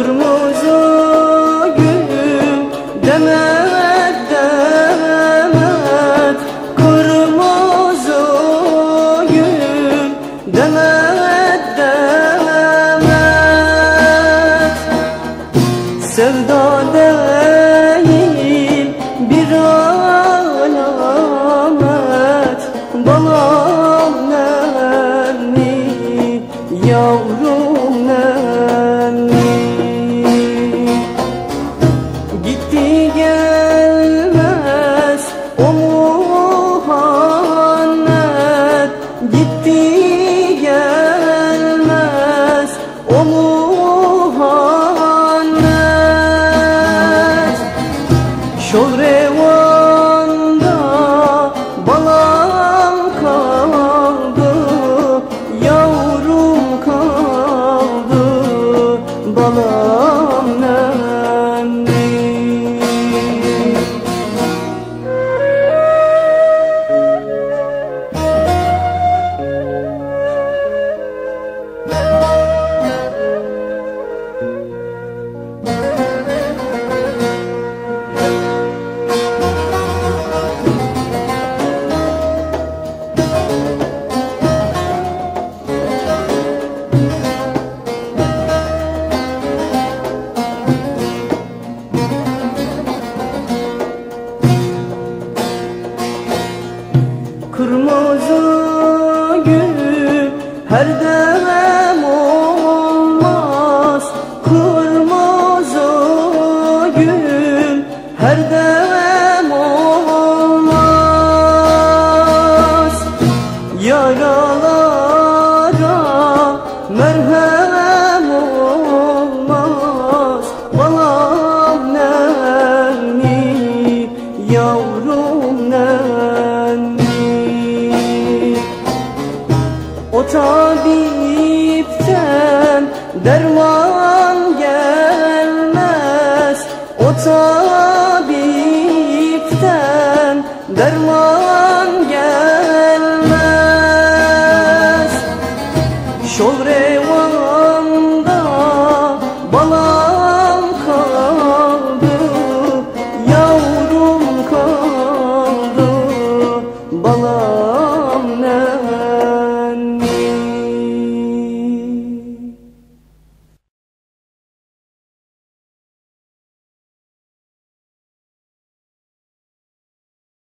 Kırmızı gül demet demet. Kırmızı gül demet demet. Sevda değil bir alamet. Balam nenni yavrum gelmez. O Muhammed Gitti gelmez. O Muhammed Şol revanda balam kaldı Yavrum kaldı. Balam her dem olmaz Kırmızı gül. Her dem olmaz Yaralara merhem olmaz. Balam nenni yavrum nenni derman